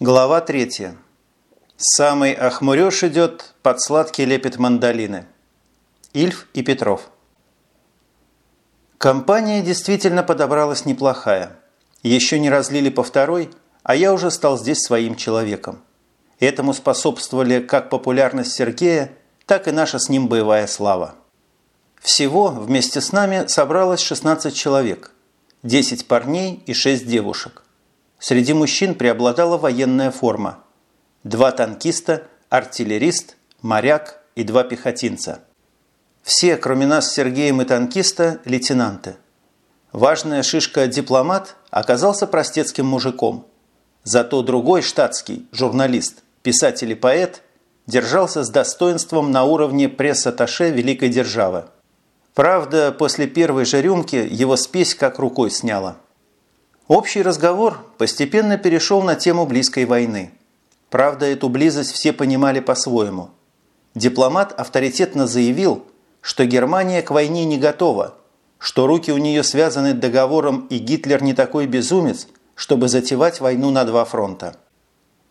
Глава третья. Самый охмурёж идет, под сладкий лепет мандолины. Ильф и Петров. Компания действительно подобралась неплохая. Еще не разлили по второй, а я уже стал здесь своим человеком. Этому способствовали как популярность Сергея, так и наша с ним боевая слава. Всего вместе с нами собралось 16 человек, 10 парней и 6 девушек. Среди мужчин преобладала военная форма. Два танкиста, артиллерист, моряк и два пехотинца. Все, кроме нас с Сергеем и танкиста, лейтенанты. Важная шишка-дипломат оказался простецким мужиком. Зато другой штатский, журналист, писатель и поэт, держался с достоинством на уровне пресс-атташе Великой Державы. Правда, после первой же рюмки его спесь как рукой сняла. Общий разговор постепенно перешел на тему близкой войны. Правда, эту близость все понимали по-своему. Дипломат авторитетно заявил, что Германия к войне не готова, что руки у нее связаны договором и Гитлер не такой безумец, чтобы затевать войну на два фронта.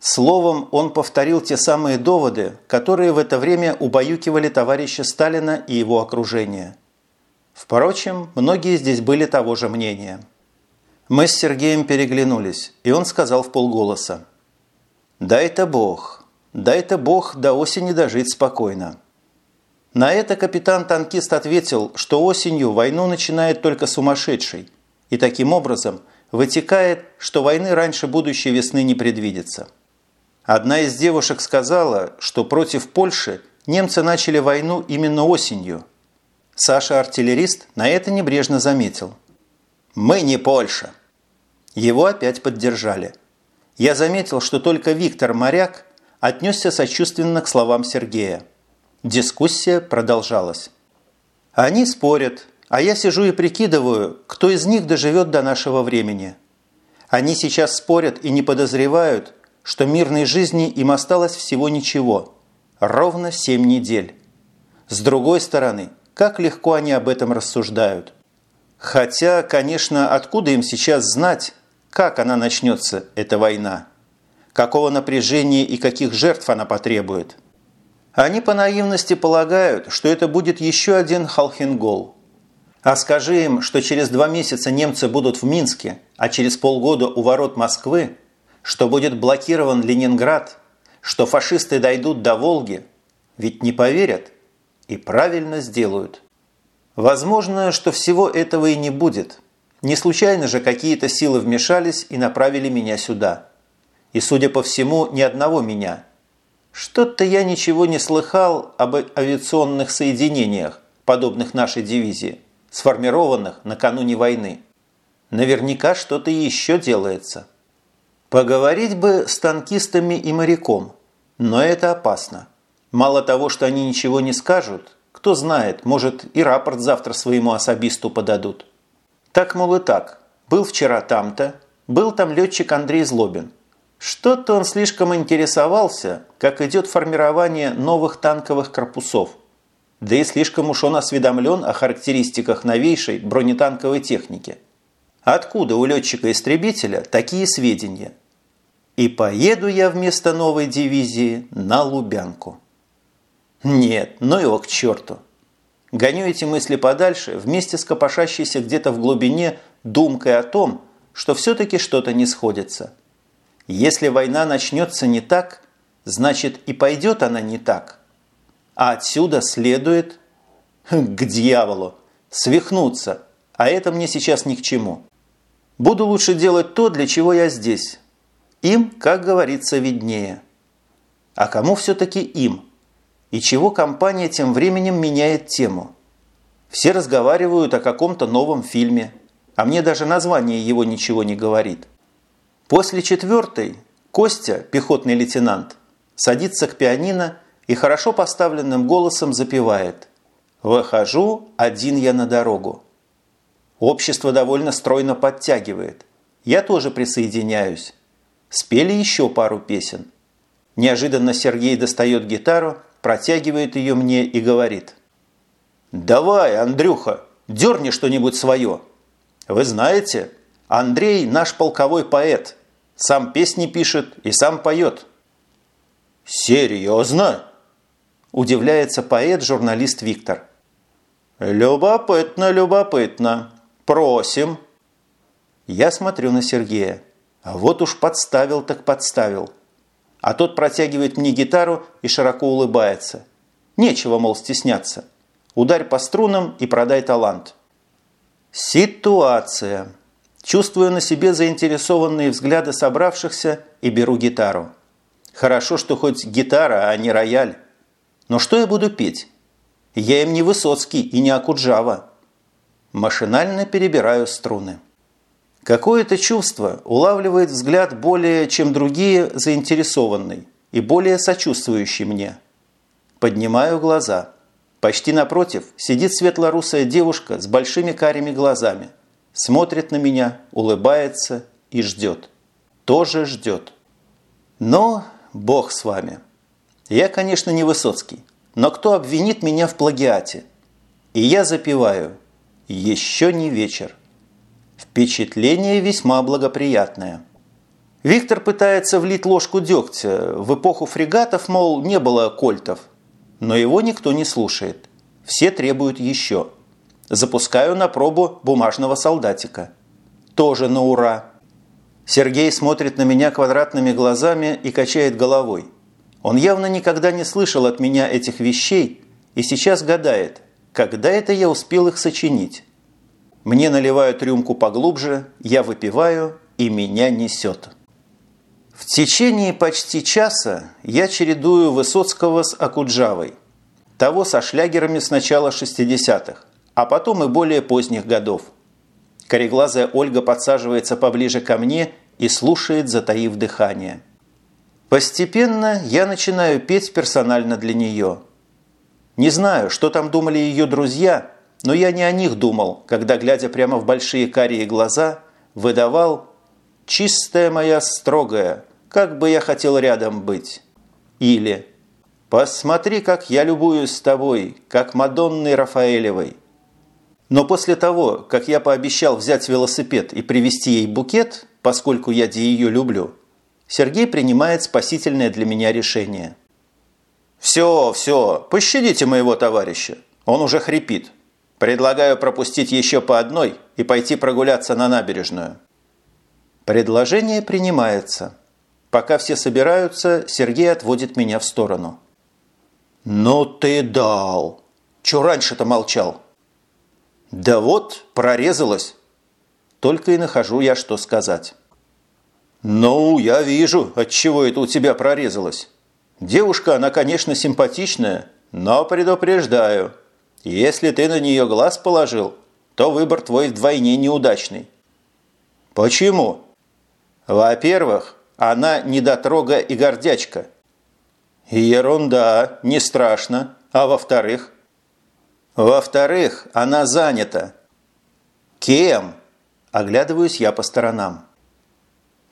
Словом, он повторил те самые доводы, которые в это время убаюкивали товарища Сталина и его окружение – Впрочем, многие здесь были того же мнения. Мы с Сергеем переглянулись, и он сказал в полголоса. «Дай-то Бог, дай-то Бог до осени дожить спокойно». На это капитан-танкист ответил, что осенью войну начинает только сумасшедший, и таким образом вытекает, что войны раньше будущей весны не предвидится. Одна из девушек сказала, что против Польши немцы начали войну именно осенью – Саша-артиллерист на это небрежно заметил. «Мы не Польша!» Его опять поддержали. Я заметил, что только Виктор Моряк отнесся сочувственно к словам Сергея. Дискуссия продолжалась. Они спорят, а я сижу и прикидываю, кто из них доживет до нашего времени. Они сейчас спорят и не подозревают, что мирной жизни им осталось всего ничего. Ровно семь недель. С другой стороны – как легко они об этом рассуждают. Хотя, конечно, откуда им сейчас знать, как она начнется, эта война? Какого напряжения и каких жертв она потребует? Они по наивности полагают, что это будет еще один Халхингол. А скажи им, что через два месяца немцы будут в Минске, а через полгода у ворот Москвы, что будет блокирован Ленинград, что фашисты дойдут до Волги, ведь не поверят – и правильно сделают. Возможно, что всего этого и не будет. Не случайно же какие-то силы вмешались и направили меня сюда. И, судя по всему, ни одного меня. Что-то я ничего не слыхал об авиационных соединениях, подобных нашей дивизии, сформированных накануне войны. Наверняка что-то еще делается. Поговорить бы с танкистами и моряком, но это опасно. Мало того, что они ничего не скажут, кто знает, может и рапорт завтра своему особисту подадут. Так, мол, и так. Был вчера там-то, был там летчик Андрей Злобин. Что-то он слишком интересовался, как идет формирование новых танковых корпусов. Да и слишком уж он осведомлен о характеристиках новейшей бронетанковой техники. Откуда у летчика-истребителя такие сведения? И поеду я вместо новой дивизии на Лубянку. Нет, ну его к черту. Гоню эти мысли подальше вместе с копошащейся где-то в глубине думкой о том, что все-таки что-то не сходится. Если война начнется не так, значит и пойдет она не так. А отсюда следует к дьяволу, свихнуться, а это мне сейчас ни к чему. Буду лучше делать то, для чего я здесь. Им, как говорится, виднее. А кому все-таки им – и чего компания тем временем меняет тему. Все разговаривают о каком-то новом фильме, а мне даже название его ничего не говорит. После четвертой Костя, пехотный лейтенант, садится к пианино и хорошо поставленным голосом запевает «Выхожу, один я на дорогу». Общество довольно стройно подтягивает. Я тоже присоединяюсь. Спели еще пару песен. Неожиданно Сергей достает гитару протягивает ее мне и говорит. «Давай, Андрюха, дерни что-нибудь свое. Вы знаете, Андрей наш полковой поэт. Сам песни пишет и сам поет. «Серьезно?» – удивляется поэт-журналист Виктор. «Любопытно, любопытно. Просим». Я смотрю на Сергея. А вот уж подставил так подставил. А тот протягивает мне гитару и широко улыбается. Нечего, мол, стесняться. Ударь по струнам и продай талант. Ситуация. Чувствую на себе заинтересованные взгляды собравшихся и беру гитару. Хорошо, что хоть гитара, а не рояль. Но что я буду петь? Я им не Высоцкий и не Акуджава. Машинально перебираю струны. Какое-то чувство улавливает взгляд более, чем другие, заинтересованный и более сочувствующий мне. Поднимаю глаза. Почти напротив сидит светлорусая девушка с большими карими глазами. Смотрит на меня, улыбается и ждет. Тоже ждет. Но Бог с вами. Я, конечно, не Высоцкий, но кто обвинит меня в плагиате? И я запеваю «Еще не вечер». Впечатление весьма благоприятное. Виктор пытается влить ложку дегтя. В эпоху фрегатов, мол, не было кольтов. Но его никто не слушает. Все требуют еще. Запускаю на пробу бумажного солдатика. Тоже на ура. Сергей смотрит на меня квадратными глазами и качает головой. Он явно никогда не слышал от меня этих вещей и сейчас гадает, когда это я успел их сочинить. Мне наливают рюмку поглубже, я выпиваю, и меня несет. В течение почти часа я чередую Высоцкого с Акуджавой. Того со шлягерами с начала 60-х, а потом и более поздних годов. Кореглазая Ольга подсаживается поближе ко мне и слушает, затаив дыхание. Постепенно я начинаю петь персонально для нее. Не знаю, что там думали ее друзья – но я не о них думал, когда, глядя прямо в большие карие глаза, выдавал «Чистая моя строгая, как бы я хотел рядом быть». Или «Посмотри, как я любуюсь с тобой, как Мадонной Рафаэлевой». Но после того, как я пообещал взять велосипед и привезти ей букет, поскольку я ее люблю, Сергей принимает спасительное для меня решение. «Все, все, пощадите моего товарища, он уже хрипит». Предлагаю пропустить еще по одной и пойти прогуляться на набережную. Предложение принимается. Пока все собираются, Сергей отводит меня в сторону. «Ну ты дал! Чего раньше-то молчал?» «Да вот, прорезалась!» Только и нахожу я, что сказать. «Ну, я вижу, от чего это у тебя прорезалось. Девушка, она, конечно, симпатичная, но предупреждаю, если ты на нее глаз положил, то выбор твой вдвойне неудачный. Почему? Во-первых, она недотрога и гордячка. Ерунда, не страшно. А во-вторых? Во-вторых, она занята. Кем? Оглядываюсь я по сторонам.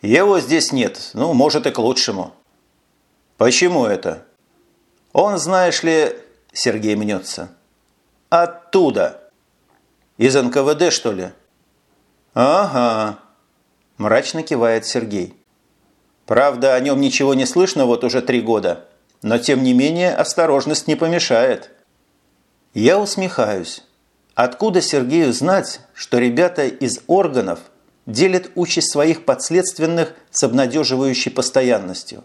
Его здесь нет, ну, может и к лучшему. Почему это? Он, знаешь ли, Сергей мнется, «Оттуда!» «Из НКВД, что ли?» «Ага», – мрачно кивает Сергей. «Правда, о нем ничего не слышно вот уже три года, но тем не менее осторожность не помешает». Я усмехаюсь. Откуда Сергею знать, что ребята из органов делят участь своих подследственных с обнадеживающей постоянностью?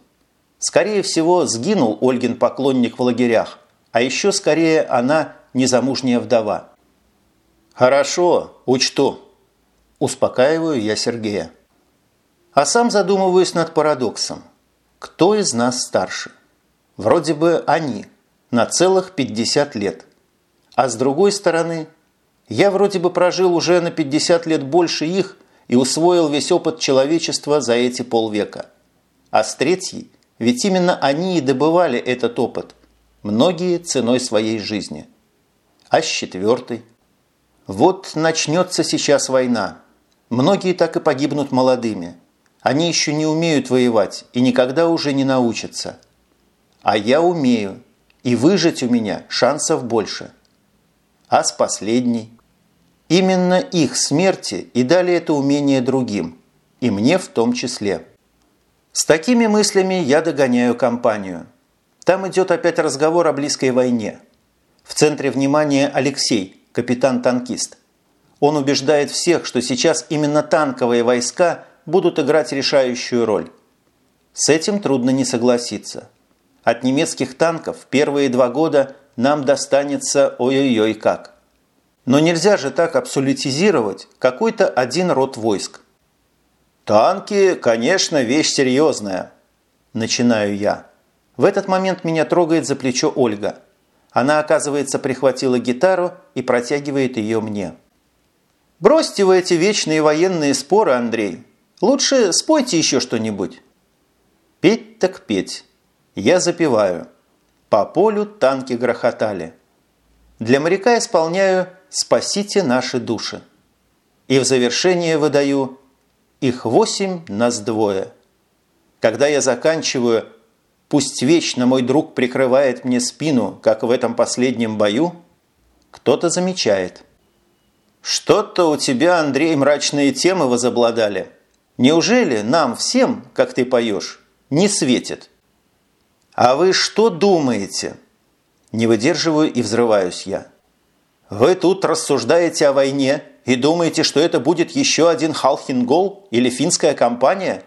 Скорее всего, сгинул Ольгин поклонник в лагерях, а еще скорее она незамужняя вдова. «Хорошо, учту», – успокаиваю я Сергея. А сам задумываюсь над парадоксом. Кто из нас старше? Вроде бы они, на целых 50 лет. А с другой стороны, я вроде бы прожил уже на 50 лет больше их и усвоил весь опыт человечества за эти полвека. А с третьей, ведь именно они и добывали этот опыт, многие ценой своей жизни – а с четвертой? Вот начнется сейчас война. Многие так и погибнут молодыми. Они еще не умеют воевать и никогда уже не научатся. А я умею, и выжить у меня шансов больше. А с последней? Именно их смерти и дали это умение другим, и мне в том числе. С такими мыслями я догоняю компанию. Там идет опять разговор о близкой войне. В центре внимания Алексей, капитан-танкист. Он убеждает всех, что сейчас именно танковые войска будут играть решающую роль. С этим трудно не согласиться. От немецких танков первые два года нам достанется ой-ой-ой как. Но нельзя же так абсолютизировать какой-то один род войск. «Танки, конечно, вещь серьезная», – начинаю я. В этот момент меня трогает за плечо Ольга. Она, оказывается, прихватила гитару и протягивает ее мне. «Бросьте вы эти вечные военные споры, Андрей. Лучше спойте еще что-нибудь». Петь так петь. Я запеваю. По полю танки грохотали. Для моряка исполняю «Спасите наши души». И в завершение выдаю «Их восемь, нас двое». Когда я заканчиваю Пусть вечно мой друг прикрывает мне спину, как в этом последнем бою. Кто-то замечает. Что-то у тебя, Андрей, мрачные темы возобладали. Неужели нам всем, как ты поешь, не светит? А вы что думаете? Не выдерживаю и взрываюсь я. Вы тут рассуждаете о войне и думаете, что это будет еще один Халхингол или финская компания?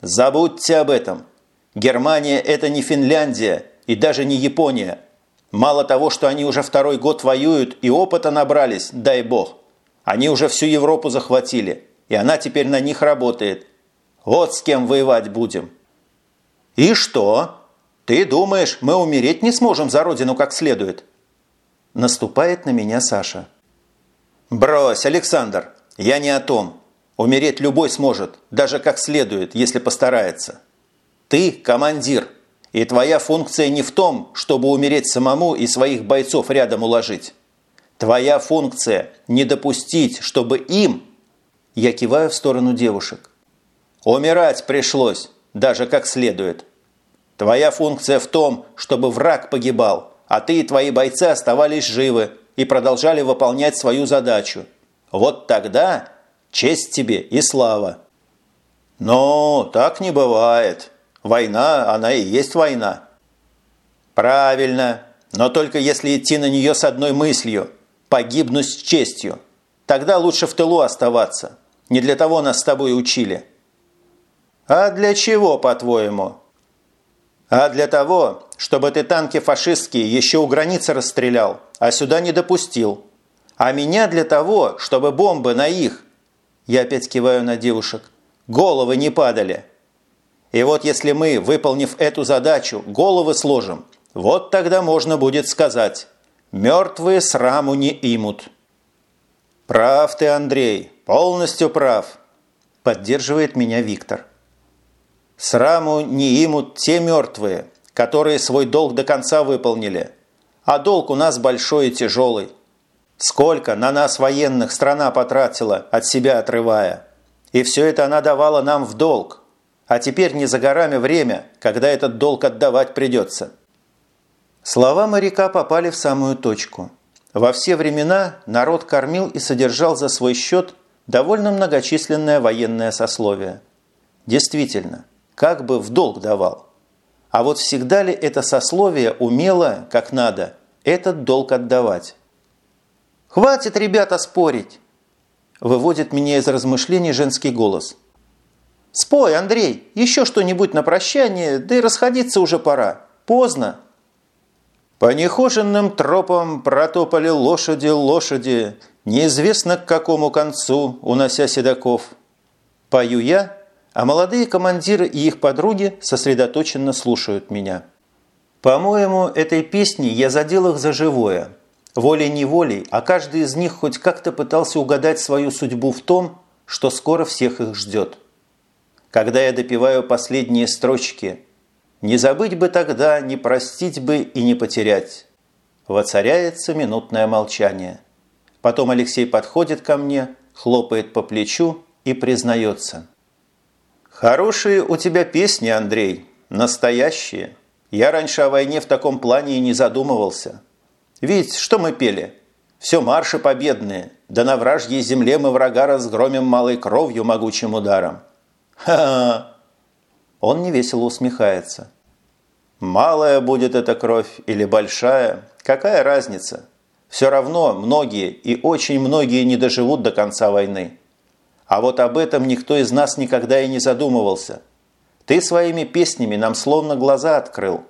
Забудьте об этом. Германия – это не Финляндия и даже не Япония. Мало того, что они уже второй год воюют и опыта набрались, дай бог. Они уже всю Европу захватили, и она теперь на них работает. Вот с кем воевать будем. И что? Ты думаешь, мы умереть не сможем за родину как следует? Наступает на меня Саша. Брось, Александр, я не о том. Умереть любой сможет, даже как следует, если постарается. Ты командир, и твоя функция не в том, чтобы умереть самому и своих бойцов рядом уложить. Твоя функция – не допустить, чтобы им, я киваю в сторону девушек, умирать пришлось, даже как следует. Твоя функция в том, чтобы враг погибал, а ты и твои бойцы оставались живы и продолжали выполнять свою задачу. Вот тогда честь тебе и слава. Но так не бывает. Война, она и есть война. Правильно, но только если идти на нее с одной мыслью – погибнуть с честью. Тогда лучше в тылу оставаться. Не для того нас с тобой учили. А для чего, по-твоему? А для того, чтобы ты танки фашистские еще у границы расстрелял, а сюда не допустил. А меня для того, чтобы бомбы на их, я опять киваю на девушек, головы не падали. И вот если мы, выполнив эту задачу, головы сложим, вот тогда можно будет сказать «мертвые сраму не имут». «Прав ты, Андрей, полностью прав», – поддерживает меня Виктор. «Сраму не имут те мертвые, которые свой долг до конца выполнили, а долг у нас большой и тяжелый. Сколько на нас военных страна потратила, от себя отрывая. И все это она давала нам в долг, а теперь не за горами время, когда этот долг отдавать придется. Слова моряка попали в самую точку. Во все времена народ кормил и содержал за свой счет довольно многочисленное военное сословие. Действительно, как бы в долг давал. А вот всегда ли это сословие умело, как надо, этот долг отдавать? «Хватит, ребята, спорить!» Выводит меня из размышлений женский голос – «Спой, Андрей, еще что-нибудь на прощание, да и расходиться уже пора. Поздно». По нехоженным тропам протопали лошади лошади, неизвестно к какому концу, унося седаков. Пою я, а молодые командиры и их подруги сосредоточенно слушают меня. По-моему, этой песней я задел их за живое. Волей-неволей, а каждый из них хоть как-то пытался угадать свою судьбу в том, что скоро всех их ждет когда я допиваю последние строчки. Не забыть бы тогда, не простить бы и не потерять. Воцаряется минутное молчание. Потом Алексей подходит ко мне, хлопает по плечу и признается. «Хорошие у тебя песни, Андрей, настоящие. Я раньше о войне в таком плане и не задумывался. Ведь что мы пели? Все марши победные, да на вражьей земле мы врага разгромим малой кровью могучим ударом. Ха-ха! Он невесело усмехается. «Малая будет эта кровь или большая, какая разница? Все равно многие и очень многие не доживут до конца войны. А вот об этом никто из нас никогда и не задумывался. Ты своими песнями нам словно глаза открыл.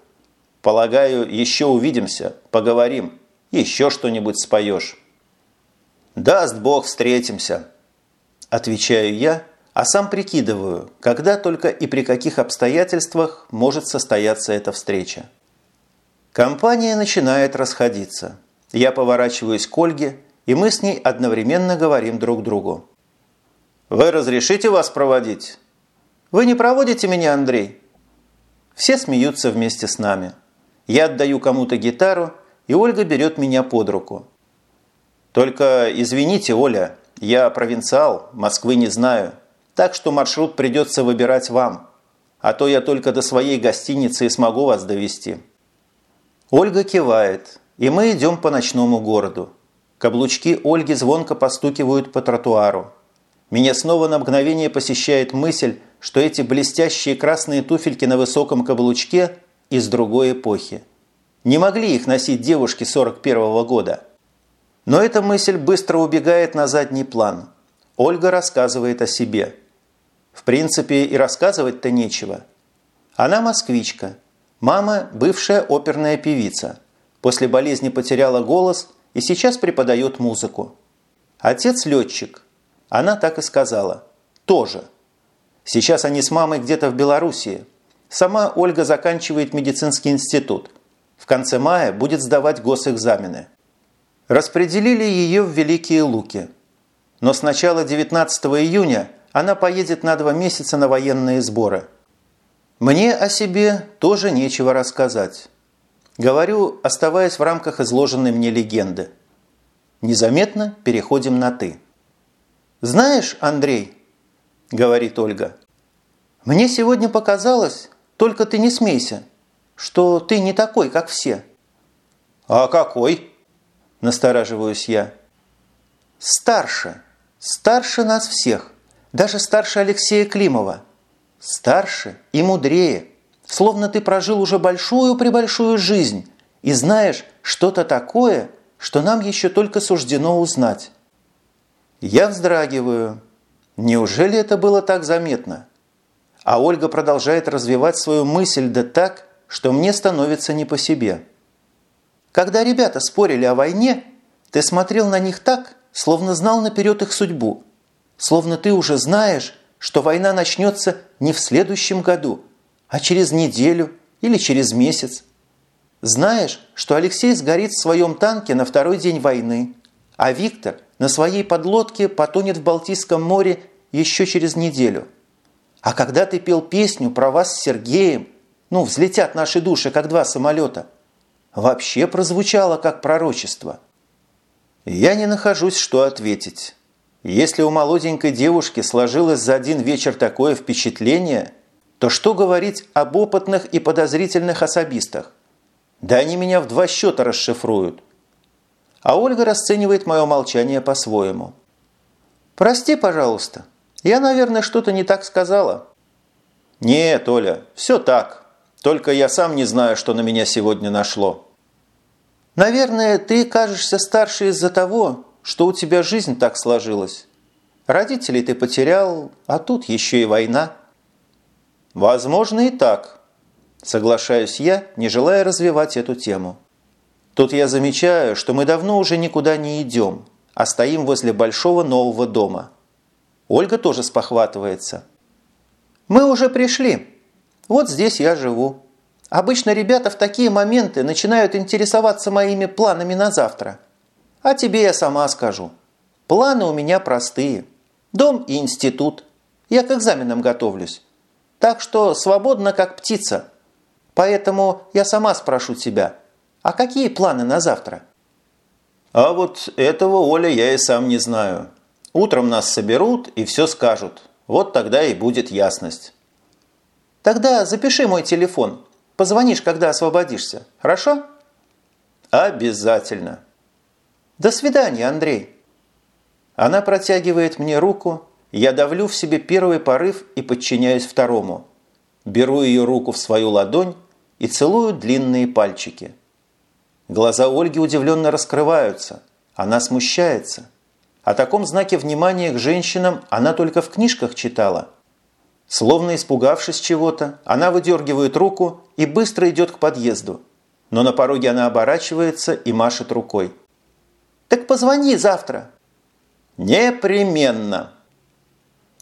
Полагаю, еще увидимся, поговорим, еще что-нибудь споешь». «Даст Бог, встретимся», – отвечаю я, а сам прикидываю, когда только и при каких обстоятельствах может состояться эта встреча. Компания начинает расходиться. Я поворачиваюсь к Ольге, и мы с ней одновременно говорим друг другу. «Вы разрешите вас проводить?» «Вы не проводите меня, Андрей?» Все смеются вместе с нами. Я отдаю кому-то гитару, и Ольга берет меня под руку. «Только извините, Оля, я провинциал, Москвы не знаю, так что маршрут придется выбирать вам, а то я только до своей гостиницы и смогу вас довести». Ольга кивает, и мы идем по ночному городу. Каблучки Ольги звонко постукивают по тротуару. Меня снова на мгновение посещает мысль, что эти блестящие красные туфельки на высоком каблучке из другой эпохи. Не могли их носить девушки 41 -го года. Но эта мысль быстро убегает на задний план. Ольга рассказывает о себе. В принципе, и рассказывать-то нечего. Она москвичка. Мама – бывшая оперная певица. После болезни потеряла голос и сейчас преподает музыку. Отец – летчик. Она так и сказала. Тоже. Сейчас они с мамой где-то в Белоруссии. Сама Ольга заканчивает медицинский институт. В конце мая будет сдавать госэкзамены. Распределили ее в Великие Луки. Но с начала 19 июня она поедет на два месяца на военные сборы. Мне о себе тоже нечего рассказать. Говорю, оставаясь в рамках изложенной мне легенды. Незаметно переходим на «ты». «Знаешь, Андрей», – говорит Ольга, – «мне сегодня показалось, только ты не смейся, что ты не такой, как все». «А какой?» – настораживаюсь я. «Старше. Старше нас всех. Даже старше Алексея Климова. Старше и мудрее. Словно ты прожил уже большую-пребольшую жизнь и знаешь что-то такое, что нам еще только суждено узнать». Я вздрагиваю. Неужели это было так заметно? А Ольга продолжает развивать свою мысль да так, что мне становится не по себе. Когда ребята спорили о войне, ты смотрел на них так, словно знал наперед их судьбу. Словно ты уже знаешь, что война начнется не в следующем году, а через неделю или через месяц. Знаешь, что Алексей сгорит в своем танке на второй день войны, а Виктор на своей подлодке потонет в Балтийском море еще через неделю. А когда ты пел песню про вас с Сергеем, ну, взлетят наши души, как два самолета, вообще прозвучало как пророчество. Я не нахожусь, что ответить. Если у молоденькой девушки сложилось за один вечер такое впечатление, то что говорить об опытных и подозрительных особистах? Да они меня в два счета расшифруют – а Ольга расценивает мое молчание по-своему. «Прости, пожалуйста. Я, наверное, что-то не так сказала». «Нет, Оля, все так. Только я сам не знаю, что на меня сегодня нашло». «Наверное, ты кажешься старше из-за того, что у тебя жизнь так сложилась. Родителей ты потерял, а тут еще и война». «Возможно, и так», – соглашаюсь я, не желая развивать эту тему. Тут я замечаю, что мы давно уже никуда не идем, а стоим возле большого нового дома. Ольга тоже спохватывается. «Мы уже пришли. Вот здесь я живу. Обычно ребята в такие моменты начинают интересоваться моими планами на завтра. А тебе я сама скажу. Планы у меня простые. Дом и институт. Я к экзаменам готовлюсь. Так что свободно, как птица. Поэтому я сама спрошу тебя – а какие планы на завтра? А вот этого, Оля, я и сам не знаю. Утром нас соберут и все скажут. Вот тогда и будет ясность. Тогда запиши мой телефон. Позвонишь, когда освободишься. Хорошо? Обязательно. До свидания, Андрей. Она протягивает мне руку, я давлю в себе первый порыв и подчиняюсь второму. беру ее руку в свою ладонь и целую длинные пальчики. Глаза Ольги удивленно раскрываются. Она смущается. О таком знаке внимания к женщинам она только в книжках читала. Словно испугавшись чего-то, она выдергивает руку и быстро идет к подъезду. Но на пороге она оборачивается и машет рукой. «Так позвони завтра!» «Непременно!»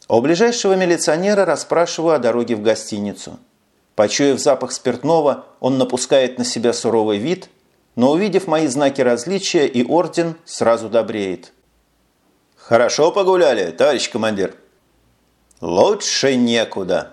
У ближайшего милиционера расспрашиваю о дороге в гостиницу. Почуяв запах спиртного, он напускает на себя суровый вид, но увидев мои знаки различия и орден, сразу добреет. «Хорошо погуляли, товарищ командир?» «Лучше некуда».